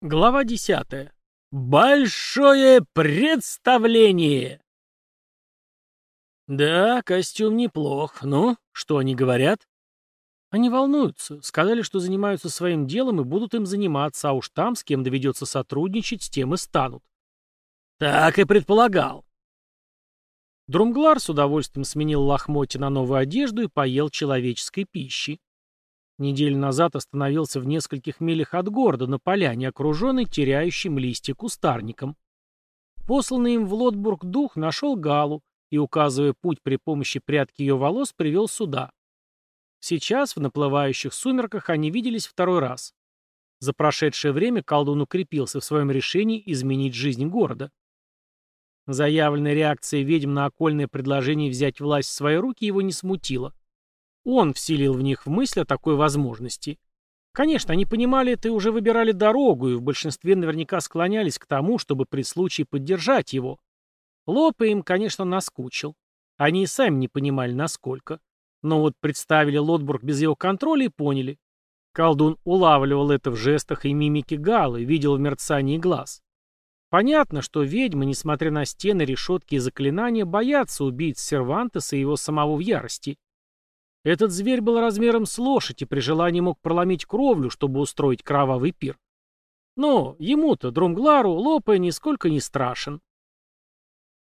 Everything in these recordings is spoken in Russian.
Глава 10. Большое представление! Да, костюм неплох. Ну, что они говорят? Они волнуются. Сказали, что занимаются своим делом и будут им заниматься, а уж там, с кем доведется сотрудничать, с тем и станут. Так и предполагал. Друмглар с удовольствием сменил лохмотья на новую одежду и поел человеческой пищи. Неделю назад остановился в нескольких милях от города, на поляне, окруженной теряющим листья кустарником. Посланный им в Лотбург дух нашел Галу и, указывая путь при помощи прядки ее волос, привел сюда. Сейчас, в наплывающих сумерках, они виделись второй раз. За прошедшее время колдун укрепился в своем решении изменить жизнь города. Заявленная реакция ведьм на окольное предложение взять власть в свои руки его не смутила. Он вселил в них в мысль о такой возможности. Конечно, они понимали это и уже выбирали дорогу, и в большинстве наверняка склонялись к тому, чтобы при случае поддержать его. Лопе им, конечно, наскучил. Они и сами не понимали, насколько. Но вот представили Лотбург без его контроля и поняли. Колдун улавливал это в жестах и мимике Галы, видел в мерцании глаз. Понятно, что ведьмы, несмотря на стены, решетки и заклинания, боятся убить Сервантеса и его самого в ярости. Этот зверь был размером с лошадь и при желании мог проломить кровлю, чтобы устроить кровавый пир. Но ему-то, Друмглару, Лопе нисколько не страшен.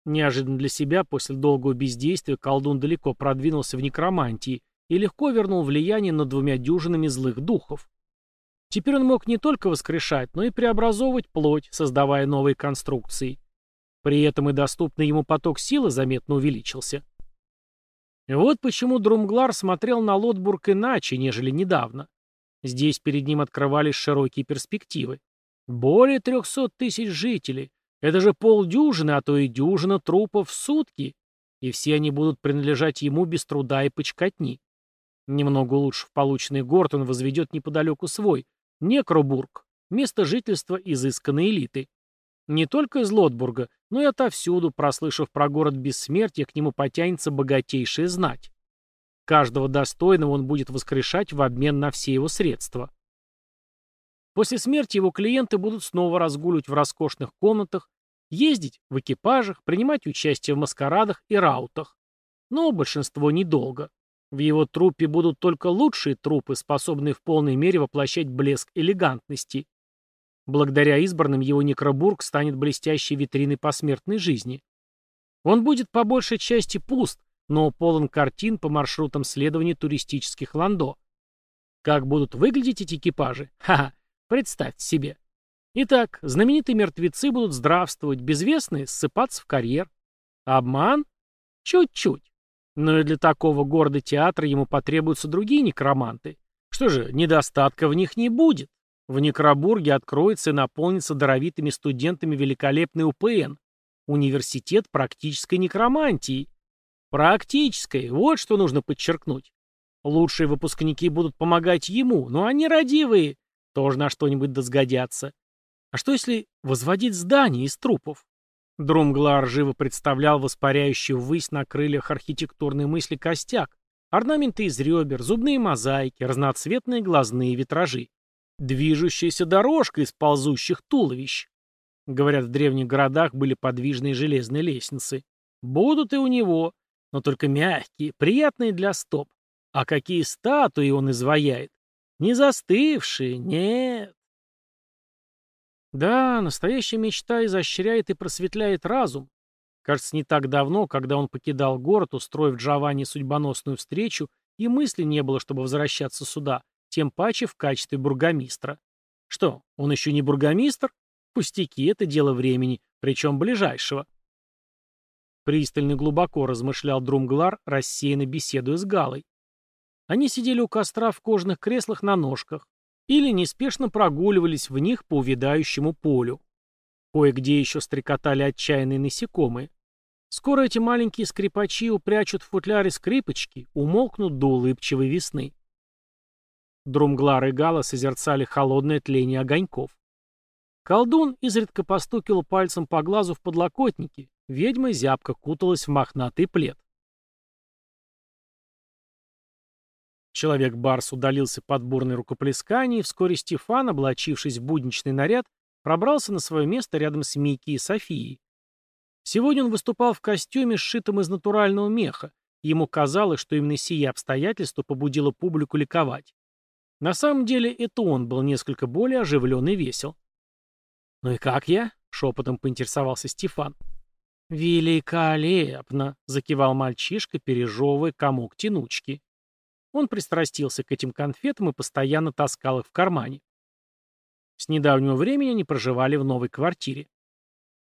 Неожиданно для себя, после долгого бездействия, колдун далеко продвинулся в некромантии и легко вернул влияние над двумя дюжинами злых духов. Теперь он мог не только воскрешать, но и преобразовывать плоть, создавая новые конструкции. При этом и доступный ему поток силы заметно увеличился. Вот почему Друмглар смотрел на Лотбург иначе, нежели недавно. Здесь перед ним открывались широкие перспективы. Более трехсот тысяч жителей. Это же полдюжины, а то и дюжина трупов в сутки. И все они будут принадлежать ему без труда и почкотни. Немного улучшив полученный город, он возведет неподалеку свой, Некробург, место жительства изысканной элиты. Не только из Лотбурга, но и отовсюду, прослышав про город бессмертия, к нему потянется богатейшая знать. Каждого достойного он будет воскрешать в обмен на все его средства. После смерти его клиенты будут снова разгуливать в роскошных комнатах, ездить в экипажах, принимать участие в маскарадах и раутах. Но большинство недолго. В его труппе будут только лучшие трупы, способные в полной мере воплощать блеск элегантности. Благодаря избранным его некробург станет блестящей витриной посмертной жизни. Он будет по большей части пуст, но полон картин по маршрутам следования туристических ландо. Как будут выглядеть эти экипажи? Ха-ха, представьте себе. Итак, знаменитые мертвецы будут здравствовать, безвестные ссыпаться в карьер. Обман? Чуть-чуть. Но и для такого города-театра ему потребуются другие некроманты. Что же, недостатка в них не будет. В Некробурге откроется и наполнится даровитыми студентами великолепный УПН. Университет практической некромантии. Практической, вот что нужно подчеркнуть. Лучшие выпускники будут помогать ему, но они родивые, тоже на что-нибудь досгодятся. А что если возводить здание из трупов? Друмглар живо представлял воспаряющий ввысь на крыльях архитектурной мысли костяк, орнаменты из ребер, зубные мозаики, разноцветные глазные витражи. Движущаяся дорожка из ползущих туловищ. Говорят, в древних городах были подвижные железные лестницы. Будут и у него, но только мягкие, приятные для стоп. А какие статуи он изваяет? Не застывшие, нет. Да, настоящая мечта изощряет и просветляет разум. Кажется, не так давно, когда он покидал город, устроив Джованни судьбоносную встречу, и мысли не было, чтобы возвращаться сюда, тем паче в качестве бургомистра. Что, он еще не бургомистр? Пустяки, это дело времени, причем ближайшего. Пристально глубоко размышлял Друмглар, рассеянно беседуя с Галой. Они сидели у костра в кожаных креслах на ножках или неспешно прогуливались в них по увядающему полю. Кое-где еще стрекотали отчаянные насекомые. Скоро эти маленькие скрипачи упрячут в футляре скрипочки, умолкнут до улыбчивой весны. Друмглар и Гала созерцали холодное тление огоньков. Колдун изредка постукивал пальцем по глазу в подлокотнике, ведьма зябко куталась в мохнатый плед. Человек-барс удалился под бурное рукоплескание, и вскоре Стефан, облачившись в будничный наряд, пробрался на свое место рядом с Микки и Софией. Сегодня он выступал в костюме, сшитом из натурального меха. Ему казалось, что именно сие обстоятельство побудило публику ликовать. На самом деле это он был несколько более оживлен и весел. «Ну и как я?» — шепотом поинтересовался Стефан. «Великолепно!» — закивал мальчишка, пережевывая комок тянучки. Он пристрастился к этим конфетам и постоянно таскал их в кармане. С недавнего времени они проживали в новой квартире.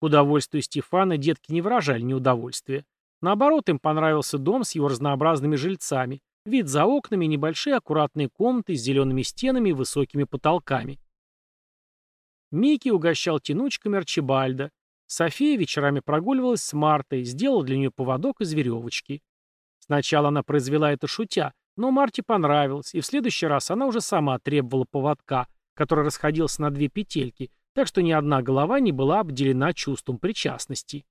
К удовольствию Стефана детки не выражали неудовольствия. Наоборот, им понравился дом с его разнообразными жильцами, вид за окнами небольшие аккуратные комнаты с зелеными стенами и высокими потолками. Микки угощал тянучками Арчибальда. София вечерами прогуливалась с Мартой, сделала для нее поводок из веревочки. Сначала она произвела это шутя, но Марте понравилось, и в следующий раз она уже сама требовала поводка, который расходился на две петельки, так что ни одна голова не была обделена чувством причастности.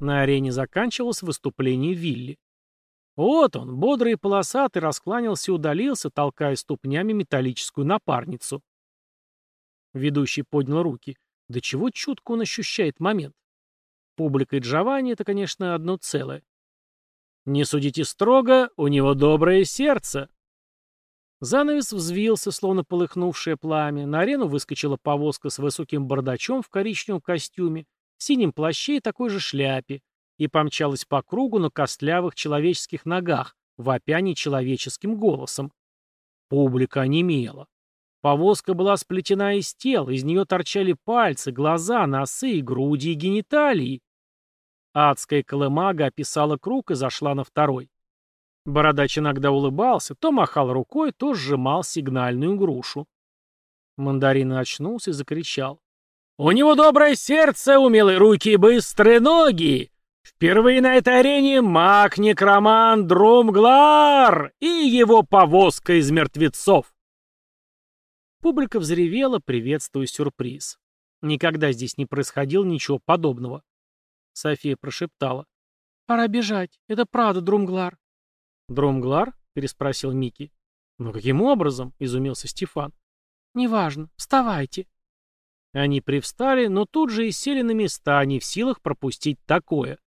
На арене заканчивалось выступление Вилли. Вот он, бодрый и полосатый, раскланялся и удалился, толкая ступнями металлическую напарницу. Ведущий поднял руки. До чего чутко он ощущает момент. Публика и Джованни — это, конечно, одно целое. Не судите строго, у него доброе сердце. Занавес взвился, словно полыхнувшее пламя. На арену выскочила повозка с высоким бардачом в коричневом костюме, в синем плаще и такой же шляпе, и помчалась по кругу на костлявых человеческих ногах, вопя нечеловеческим голосом. Публика онемела. Повозка была сплетена из тел, из нее торчали пальцы, глаза, носы, груди и гениталии. Адская колымага описала круг и зашла на второй. Бородач иногда улыбался, то махал рукой, то сжимал сигнальную грушу. Мандарин очнулся и закричал. «У него доброе сердце, умелые руки и быстрые ноги! Впервые на этой арене маг-некроман Друмглар и его повозка из мертвецов!» Публика взревела, приветствуя сюрприз. Никогда здесь не происходило ничего подобного. София прошептала. «Пора бежать. Это правда, Друмглар». «Друмглар?» — переспросил Микки. «Но каким образом?» — изумился Стефан. «Неважно. Вставайте». Они привстали, но тут же и сели на места, не в силах пропустить такое.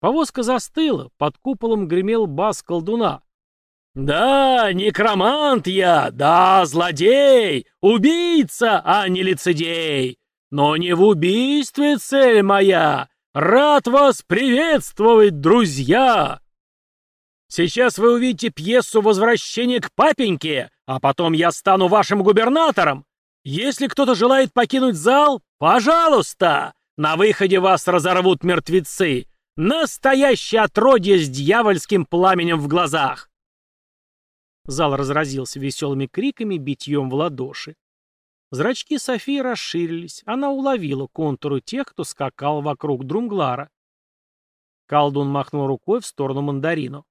Повозка застыла, под куполом гремел бас колдуна. «Да, некромант я, да, злодей, убийца, а не лицедей. Но не в убийстве цель моя. Рад вас приветствовать, друзья!» Сейчас вы увидите пьесу «Возвращение к папеньке», а потом я стану вашим губернатором. Если кто-то желает покинуть зал, пожалуйста, на выходе вас разорвут мертвецы. Настоящее отродье с дьявольским пламенем в глазах. Зал разразился веселыми криками, битьем в ладоши. Зрачки Софии расширились. Она уловила контуры тех, кто скакал вокруг Друмглара. Колдун махнул рукой в сторону мандарину.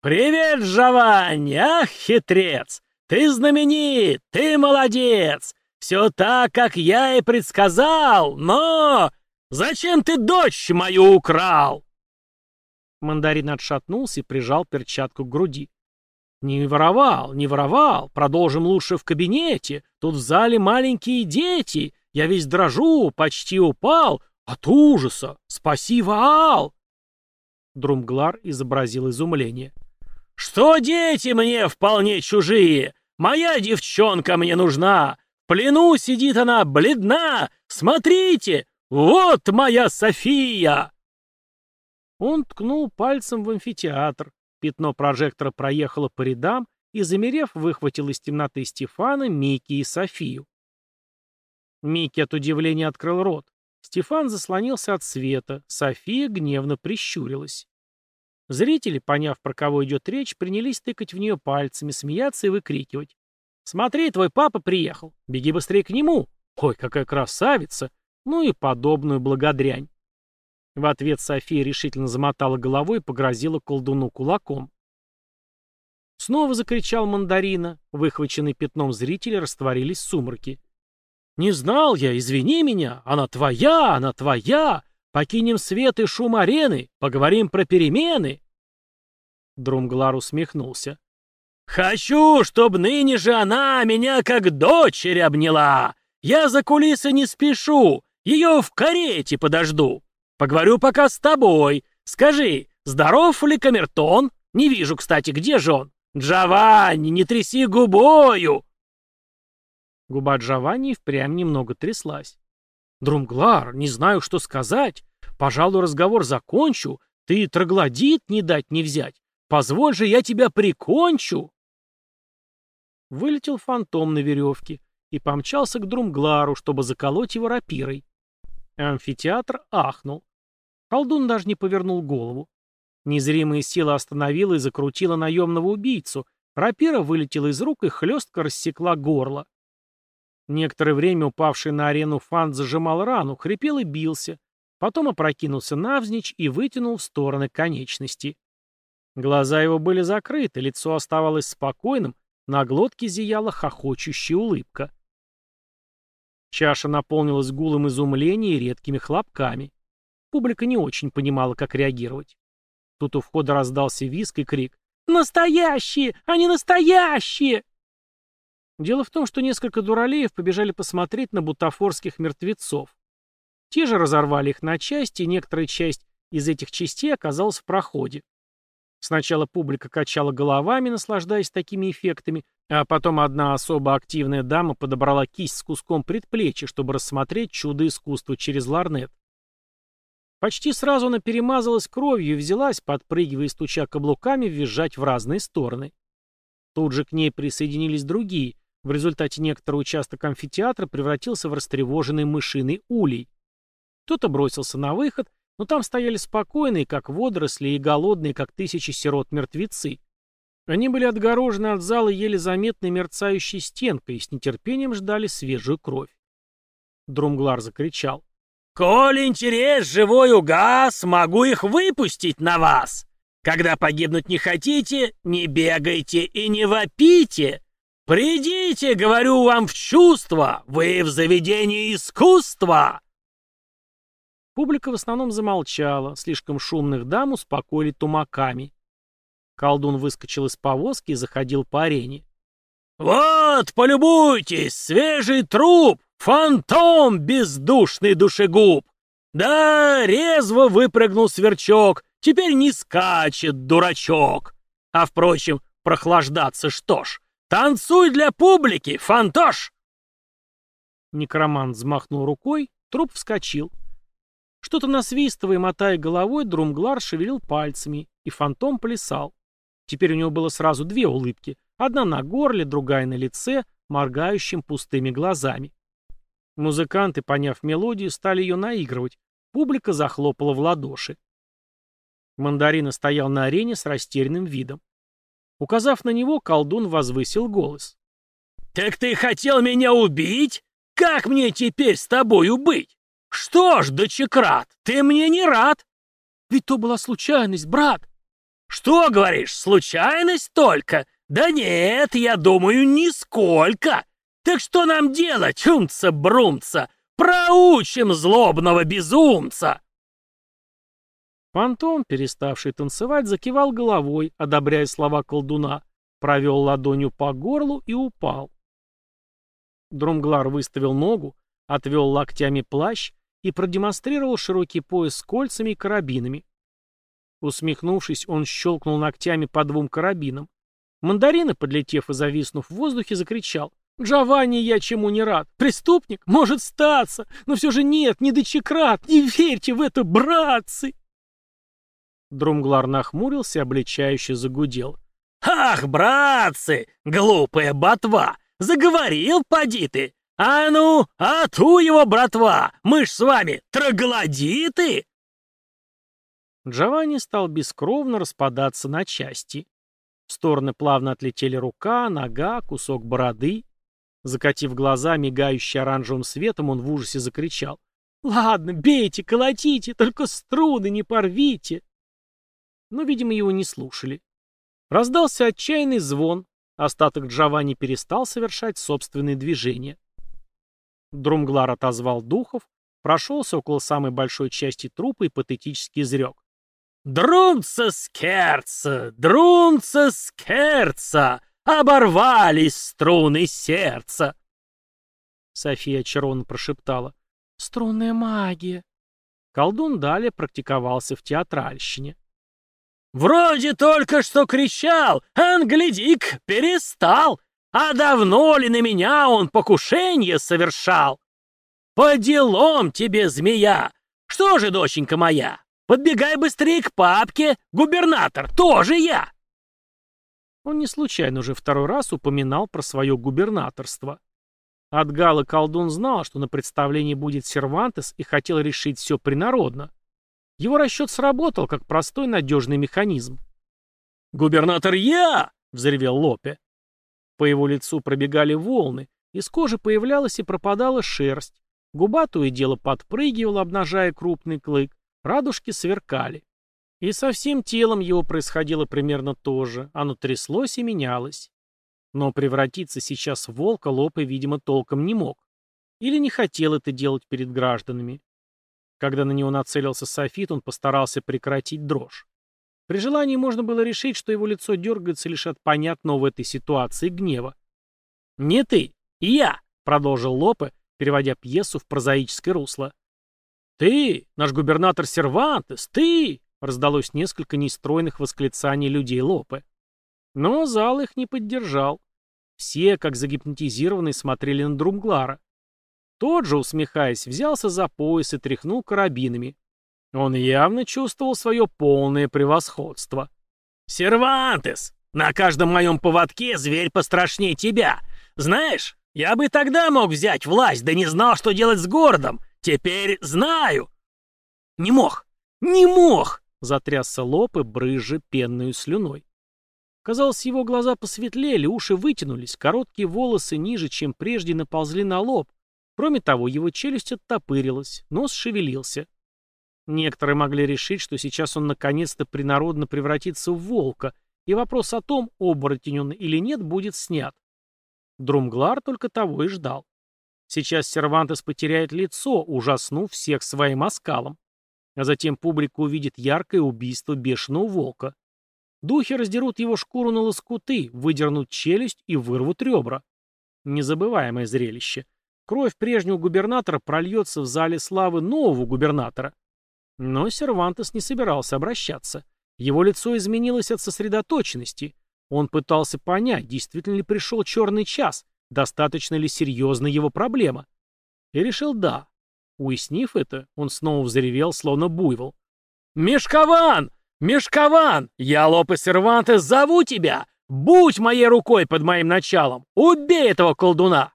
«Привет, Джованни! Ах, хитрец! Ты знаменит! Ты молодец! Все так, как я и предсказал, но... Зачем ты дочь мою украл?» Мандарин отшатнулся и прижал перчатку к груди. «Не воровал, не воровал. Продолжим лучше в кабинете. Тут в зале маленькие дети. Я весь дрожу, почти упал. От ужаса! Спаси, Ваал!» Друмглар изобразил изумление. «Что дети мне вполне чужие? Моя девчонка мне нужна. В плену сидит она бледна. Смотрите, вот моя София!» Он ткнул пальцем в амфитеатр. Пятно прожектора проехало по рядам и, замерев, выхватил из темноты Стефана, Микки и Софию. Микки от удивления открыл рот. Стефан заслонился от света, София гневно прищурилась. Зрители, поняв, про кого идет речь, принялись тыкать в нее пальцами, смеяться и выкрикивать. «Смотри, твой папа приехал! Беги быстрее к нему! Ой, какая красавица!» Ну и подобную благодарянь. В ответ София решительно замотала головой и погрозила колдуну кулаком. Снова закричал мандарина. Выхваченный пятном зрители растворились в сумраке. «Не знал я, извини меня! Она твоя, она твоя! Покинем свет и шум арены, поговорим про перемены!» Друмглар усмехнулся. «Хочу, чтоб ныне же она меня как дочерь обняла! Я за кулисы не спешу, ее в карете подожду. Поговорю пока с тобой. Скажи, здоров ли камертон? Не вижу, кстати, где же он? Джованни, не тряси губою!» Губа Джованни впрямь немного тряслась. «Друмглар, не знаю, что сказать. Пожалуй, разговор закончу. Ты троглодит не дать не взять. Позволь же, я тебя прикончу!» Вылетел фантом на веревке и помчался к Друмглару, чтобы заколоть его рапирой. Амфитеатр ахнул. Колдун даже не повернул голову. Незримая сила остановила и закрутила наемного убийцу. Рапира вылетела из рук и хлестко рассекла горло. Некоторое время упавший на арену фант зажимал рану, хрипел и бился, потом опрокинулся навзничь и вытянул в стороны конечности. Глаза его были закрыты, лицо оставалось спокойным, на глотке зияла хохочущая улыбка. Чаша наполнилась гулом изумления и редкими хлопками. Публика не очень понимала, как реагировать. Тут у входа раздался виск и крик. «Настоящие! Они настоящие!» Дело в том, что несколько дуралеев побежали посмотреть на бутафорских мертвецов. Те же разорвали их на части, и некоторая часть из этих частей оказалась в проходе. Сначала публика качала головами, наслаждаясь такими эффектами, а потом одна особо активная дама подобрала кисть с куском предплечья, чтобы рассмотреть чудо искусства через ларнет. Почти сразу она перемазалась кровью и взялась, подпрыгивая и стуча каблуками, визжать в разные стороны. Тут же к ней присоединились другие. В результате некоторый участок амфитеатра превратился в растревоженный мышиный улей. Кто-то бросился на выход, но там стояли спокойные, как водоросли, и голодные, как тысячи сирот мертвецы. Они были отгорожены от зала еле заметной мерцающей стенкой и с нетерпением ждали свежую кровь. Друмглар закричал. «Коль интерес живой угас, могу их выпустить на вас. Когда погибнуть не хотите, не бегайте и не вопите. Придите, говорю вам, в чувство, вы в заведении искусства!» Публика в основном замолчала, слишком шумных дам успокоили тумаками. Колдун выскочил из повозки и заходил по арене. «Вот, полюбуйтесь, свежий труп, Фантом, бездушный душегуб! Да, резво выпрыгнул сверчок, теперь не скачет, дурачок. А, впрочем, прохлаждаться что ж, танцуй для публики, фантош!» Некромант взмахнул рукой, труп вскочил. Что-то насвистывая, мотая головой, Друмглар шевелил пальцами, и фантом плясал. Теперь у него было сразу две улыбки, одна на горле, другая на лице, моргающим пустыми глазами. Музыканты, поняв мелодию, стали ее наигрывать. Публика захлопала в ладоши. Мандарина стоял на арене с растерянным видом. Указав на него, колдун возвысил голос. «Так ты хотел меня убить? Как мне теперь с тобою быть? Что ж, дочекрат, ты мне не рад!» «Ведь то была случайность, брат!» «Что, говоришь, случайность только? Да нет, я думаю, нисколько!» Так что нам делать, умца-брумца? Проучим злобного безумца!» Фантом, переставший танцевать, закивал головой, одобряя слова колдуна, провел ладонью по горлу и упал. Друмглар выставил ногу, отвел локтями плащ и продемонстрировал широкий пояс с кольцами и карабинами. Усмехнувшись, он щелкнул ногтями по двум карабинам. Мандарина, подлетев и зависнув в воздухе, закричал. Джованни я чему не рад. Преступник? Может статься. Но все же нет, не дочекрат. Не верьте в это, братцы!» Друмглар нахмурился и обличающе загудел. «Ах, братцы! Глупая ботва! Заговорил, поди ты! А ну, а ту его, братва! Мы ж с вами троглодиты!» Джованни стал бескровно распадаться на части. В стороны плавно отлетели рука, нога, кусок бороды. Закатив глаза, мигающие оранжевым светом, он в ужасе закричал. «Ладно, бейте, колотите, только струны не порвите!» Но, видимо, его не слушали. Раздался отчаянный звон, остаток Джованни перестал совершать собственные движения. Друмглар отозвал духов, прошелся около самой большой части трупа и патетически изрек. «Друмца скерца! Друмца скерца! Оборвались струны сердца. София очарованно прошептала. «Струнная магия». Колдун далее практиковался в театральщине. «Вроде только что кричал, англидик перестал, а давно ли на меня он покушение совершал? По делам тебе, змея! Что же, доченька моя, подбегай быстрее к папке, губернатор, тоже я!» Он не случайно уже второй раз упоминал про свое губернаторство. От Гала колдун знал, что на представлении будет Сервантес и хотел решить все принародно. Его расчет сработал, как простой надежный механизм. «Губернатор я!» — взревел Лопе. По его лицу пробегали волны, из кожи появлялась и пропадала шерсть, губа то и дело подпрыгивала, обнажая крупный клык, радужки сверкали. И со всем телом его происходило примерно то же, оно тряслось и менялось. Но превратиться сейчас в волка Лопе, видимо, толком не мог. Или не хотел это делать перед гражданами. Когда на него нацелился софит, он постарался прекратить дрожь. При желании можно было решить, что его лицо дергается лишь от понятного в этой ситуации гнева. «Не ты, я!» — продолжил Лопе, переводя пьесу в прозаическое русло. «Ты, наш губернатор Сервантес, ты!» — раздалось несколько нестройных восклицаний людей Лопе. Но зал их не поддержал. Все, как загипнотизированные, смотрели на Друмглара. Тот же, усмехаясь, взялся за пояс и тряхнул карабинами. Он явно чувствовал свое полное превосходство. «Сервантес! На каждом моем поводке зверь пострашнее тебя! Знаешь, я бы тогда мог взять власть, да не знал, что делать с городом! Теперь знаю!» «Не мог! Не мог!» — затрясся лоб и брызжа пенную слюной. Казалось, его глаза посветлели, уши вытянулись, короткие волосы ниже, чем прежде, наползли на лоб, Кроме того, его челюсть оттопырилась, нос шевелился. Некоторые могли решить, что сейчас он наконец-то принародно превратится в волка, и вопрос о том, оборотень он или нет, будет снят. Друмглар только того и ждал. Сейчас Сервантес потеряет лицо, ужаснув всех своим оскалом. А затем публика увидит яркое убийство бешеного волка. Духи раздерут его шкуру на лоскуты, выдернут челюсть и вырвут ребра. Незабываемое зрелище. Кровь прежнего губернатора прольется в зале славы нового губернатора. Но Сервантес не собирался обращаться. Его лицо изменилось от сосредоточенности. Он пытался понять, действительно ли пришел черный час, достаточно ли серьезна его проблема. И решил «да». Уяснив это, он снова взревел, словно буйвол. «Мешкован! Мешкован! Я, Лопе Сервантес, зову тебя! Будь моей рукой под моим началом! Убей этого колдуна!»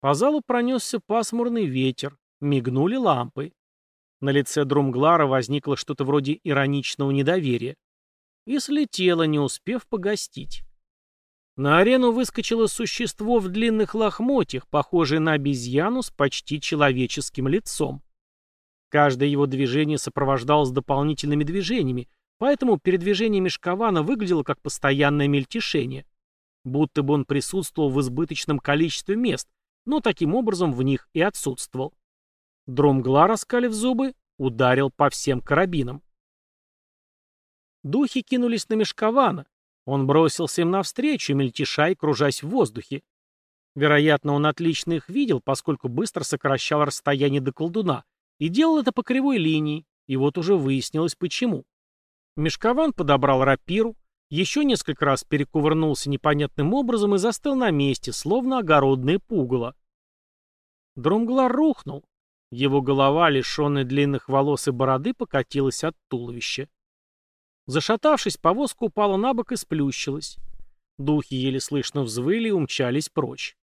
По залу пронесся пасмурный ветер, мигнули лампы. На лице Друмглара возникло что-то вроде ироничного недоверия. И слетело, не успев погостить. На арену выскочило существо в длинных лохмотьях, похожее на обезьяну с почти человеческим лицом. Каждое его движение сопровождалось дополнительными движениями, поэтому передвижение Мешкована выглядело как постоянное мельтешение. Будто бы он присутствовал в избыточном количестве мест, но таким образом в них и отсутствовал. Дромгла, раскалив зубы, ударил по всем карабинам. Духи кинулись на Мешкована. Он бросился им навстречу, мельтеша и кружась в воздухе. Вероятно, он отлично их видел, поскольку быстро сокращал расстояние до колдуна, и делал это по кривой линии, и вот уже выяснилось почему. Мешкован подобрал рапиру, еще несколько раз перекувырнулся непонятным образом и застыл на месте, словно огородное пугало. Друмглар рухнул. Его голова, лишенная длинных волос и бороды, покатилась от туловища. Зашатавшись, повозка упала на бок и сплющилась. Духи еле слышно взвыли и умчались прочь.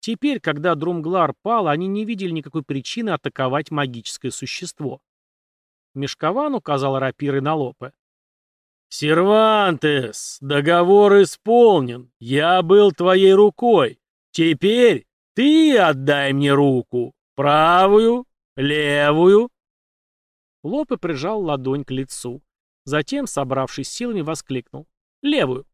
Теперь, когда Друмглар пал, они не видели никакой причины атаковать магическое существо. Мешкован указал рапирой на Лопе. «Сервантес, договор исполнен. Я был твоей рукой. Теперь ты отдай мне руку. Правую, левую». Лопе прижал ладонь к лицу. Затем, собравшись силами, воскликнул. «Левую».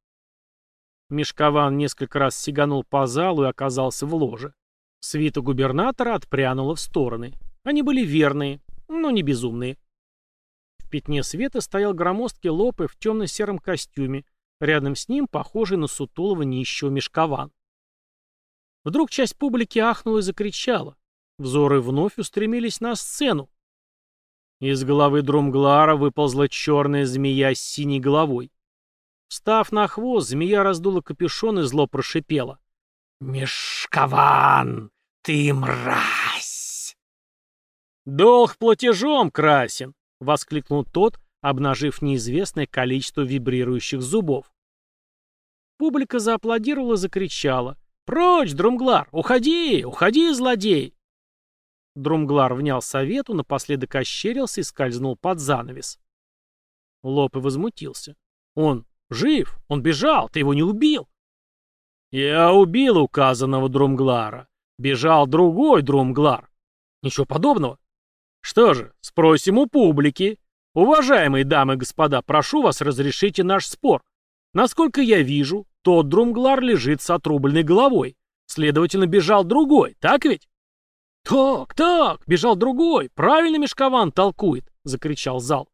Мешкован несколько раз сиганул по залу и оказался в ложе. Свита губернатора отпрянула в стороны. Они были верные, но не безумные. В пятне света стоял громоздкий Лопе в темно-сером костюме, рядом с ним похожий на сутулого нищего мешкован. Вдруг часть публики ахнула и закричала. Взоры вновь устремились на сцену. Из головы Друмглара выползла черная змея с синей головой. Встав на хвост, змея раздула капюшон и зло прошипела. «Мешкован, ты мразь!» «Долг платежом красен!» — воскликнул тот, обнажив неизвестное количество вибрирующих зубов. Публика зааплодировала и закричала. «Прочь, Друмглар! Уходи! Уходи, злодей!» Друмглар внял совету, напоследок ощерился и скользнул под занавес. Лопе возмутился. «Он жив! Он бежал! Ты его не убил!» «Я убил указанного Друмглара. Бежал другой Друмглар. Ничего подобного. Что же, спросим у публики. Уважаемые дамы и господа, прошу вас, разрешите наш спор. Насколько я вижу, тот Друмглар лежит с отрубленной головой. Следовательно, бежал другой, так ведь? «Так, так, бежал другой, правильно Мешкован толкует», — закричал зал.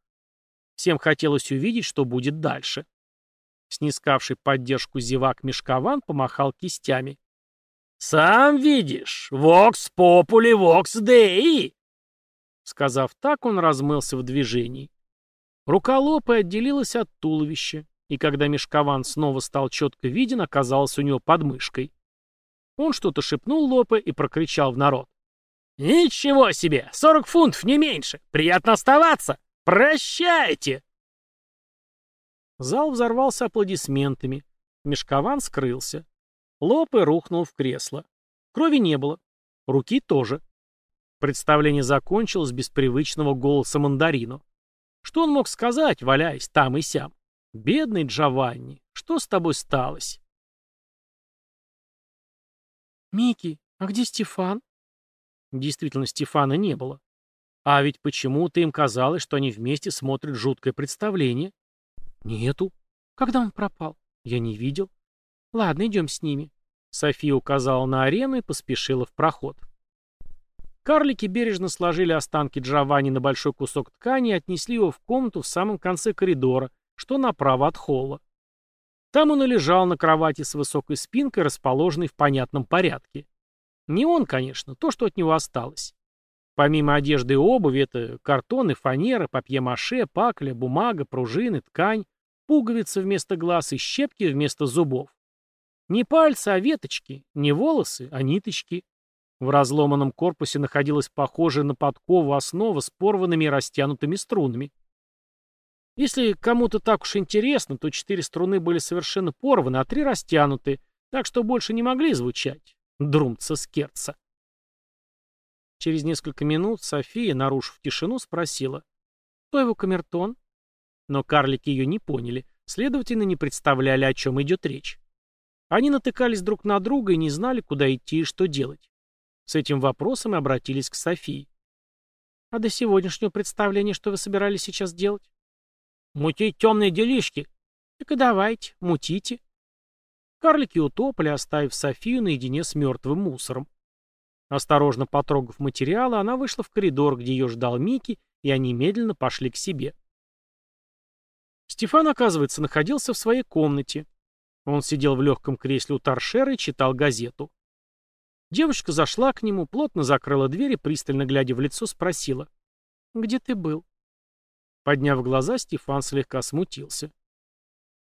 Всем хотелось увидеть, что будет дальше. Снискавший поддержку зевак Мешкован помахал кистями. «Сам видишь, вокс попули, вокс деи!» Сказав так, он размылся в движении. Рука Лопы отделилась от туловища, и когда Мешкован снова стал четко виден, оказался у него под мышкой. Он что-то шепнул Лопе и прокричал в народ. «Ничего себе! Сорок фунтов, не меньше! Приятно оставаться! Прощайте!» Зал взорвался аплодисментами. Мешкован скрылся. Лопе рухнул в кресло. Крови не было. Руки тоже. Представление закончилось без привычного голоса мандарину. Что он мог сказать, валяясь там и сям? Бедный Джованни, что с тобой сталось? Микки, а где Стефан? Действительно, Стефана не было. А ведь почему-то им казалось, что они вместе смотрят жуткое представление. Нету. Когда он пропал? Я не видел. Ладно, идем с ними. София указала на арену и поспешила в проход. Карлики бережно сложили останки Джованни на большой кусок ткани и отнесли его в комнату в самом конце коридора, что направо от холла. Там он и лежал на кровати с высокой спинкой, расположенной в понятном порядке. Не он, конечно, то, что от него осталось. Помимо одежды и обуви, это картоны, фанера, папье-маше, пакля, бумага, пружины, ткань, пуговицы вместо глаз и щепки вместо зубов. Не пальцы, а веточки, не волосы, а ниточки. В разломанном корпусе находилась похожая на подкову основа с порванными и растянутыми струнами. Если кому-то так уж интересно, то четыре струны были совершенно порваны, а три растянуты, так что больше не могли звучать. Друмца скерца. Через несколько минут София, нарушив тишину, спросила, кто его камертон? Но карлики ее не поняли, следовательно, не представляли, о чем идет речь. Они натыкались друг на друга и не знали, куда идти и что делать. С этим вопросом и обратились к Софии. «А до сегодняшнего представления что вы собирались сейчас делать?» «Мутить темные делишки». «Так и давайте, мутите». Карлики утопали, оставив Софию наедине с мертвым мусором. Осторожно потрогав материалы, она вышла в коридор, где ее ждал Микки, и они медленно пошли к себе. Стефан, оказывается, находился в своей комнате. Он сидел в легком кресле у торшера и читал газету. Девочка зашла к нему, плотно закрыла дверь и, пристально глядя в лицо, спросила. «Где ты был?» Подняв глаза, Стефан слегка смутился.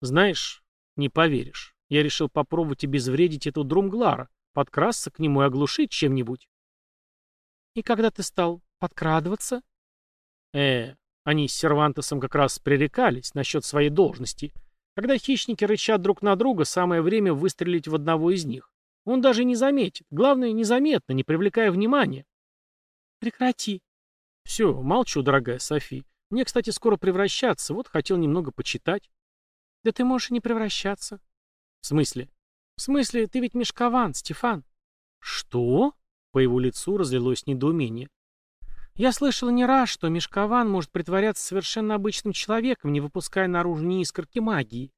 «Знаешь, не поверишь, я решил попробовать обезвредить эту Друмглара, подкрасться к нему и оглушить чем-нибудь». «И когда ты стал подкрадываться?» «Э, они с Сервантесом как раз пререкались насчет своей должности. Когда хищники рычат друг на друга, самое время выстрелить в одного из них. Он даже не заметит. Главное, незаметно, не привлекая внимания. Прекрати. Все, молчу, дорогая Софи. Мне, кстати, скоро превращаться. Вот хотел немного почитать. Да ты можешь не превращаться. В смысле? В смысле, ты ведь мешкован, Стефан. Что? По его лицу разлилось недоумение. Я слышал не раз, что мешкован может притворяться совершенно обычным человеком, не выпуская наружу ни искорки магии.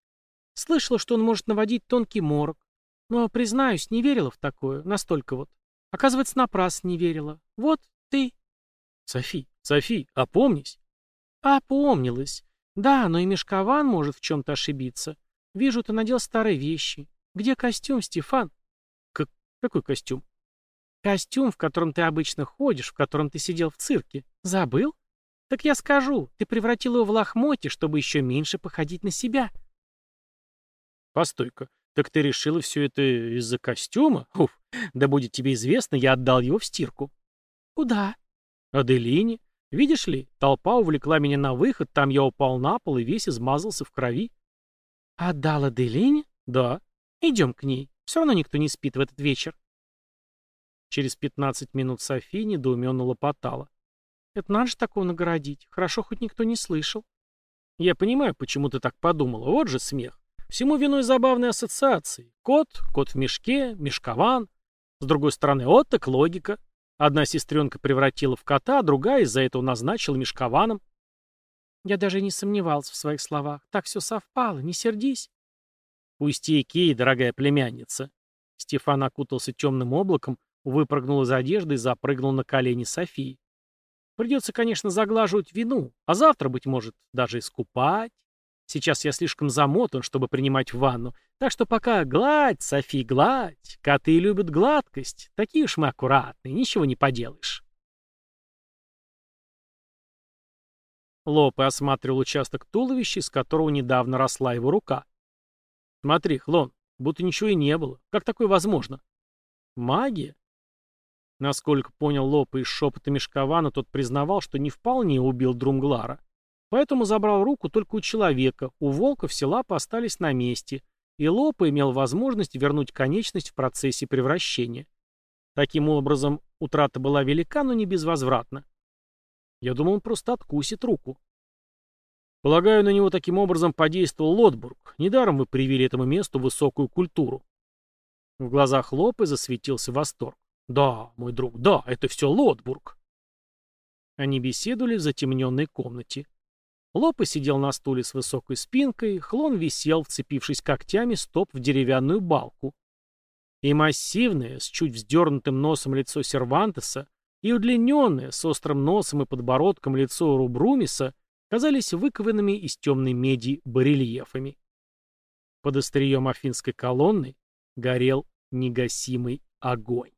Слышала, что он может наводить тонкий морок, но, признаюсь, не верила в такое, настолько вот. Оказывается, напрасно не верила. Вот ты... Софи, Софи, опомнись. Опомнилась. Да, но и Мешкован может в чем-то ошибиться. Вижу, ты надел старые вещи. Где костюм, Стефан? К Какой костюм? Костюм, в котором ты обычно ходишь, в котором ты сидел в цирке. Забыл? Так я скажу, ты превратил его в лохмотье, чтобы еще меньше походить на себя. Постой-ка, так ты решила все это из-за костюма? Уф, да будет тебе известно, я отдал его в стирку. Куда? Аделине. Видишь ли, толпа увлекла меня на выход, там я упал на пол и весь измазался в крови. Отдал Аделине? Да. Идем к ней. Все равно никто не спит в этот вечер. Через пятнадцать минут София недоуменно лопотала. Это надо же такого наградить. Хорошо, хоть никто не слышал. Я понимаю, почему ты так подумала. Вот же смех. Всему виной забавные ассоциации. Кот, кот в мешке, мешкован. С другой стороны, вот так логика. Одна сестренка превратила в кота, а другая из-за этого назначила мешкованом. Я даже не сомневался в своих словах. Так все совпало, не сердись. Пустяки, дорогая племянница. Стефан окутался темным облаком, выпрыгнул из одежды и запрыгнул на колени Софии. Придется, конечно, заглаживать вину, а завтра, быть может, даже искупать. Сейчас я слишком замотан, чтобы принимать ванну, так что пока гладь, Софи, гладь. Коты любят гладкость. Такие уж мы аккуратные, ничего не поделаешь. Лопе осматривал участок туловища, из которого недавно росла его рука. Смотри, Хлон, будто ничего и не было. Как такое возможно? Магия? Насколько понял Лопе из шепота Мешкована, тот признавал, что не вполне убил Друмглара. Поэтому забрал руку только у человека, у волка все лапы остались на месте, и Лопа имел возможность вернуть конечность в процессе превращения. Таким образом, утрата была велика, но не безвозвратна. Я думал, он просто откусит руку. Полагаю, на него таким образом подействовал Лотбург. Недаром вы привели этому месту высокую культуру. В глазах Лопы засветился восторг. Да, мой друг, да, это все Лотбург. Они беседовали в затемненной комнате. Лопа сидел на стуле с высокой спинкой, Хлон висел, вцепившись когтями стоп в деревянную балку. И массивное, с чуть вздернутым носом лицо Сервантеса, и удлиненное, с острым носом и подбородком лицо Рубрумиса казались выкованными из темной меди барельефами. Под острием афинской колонны горел негасимый огонь.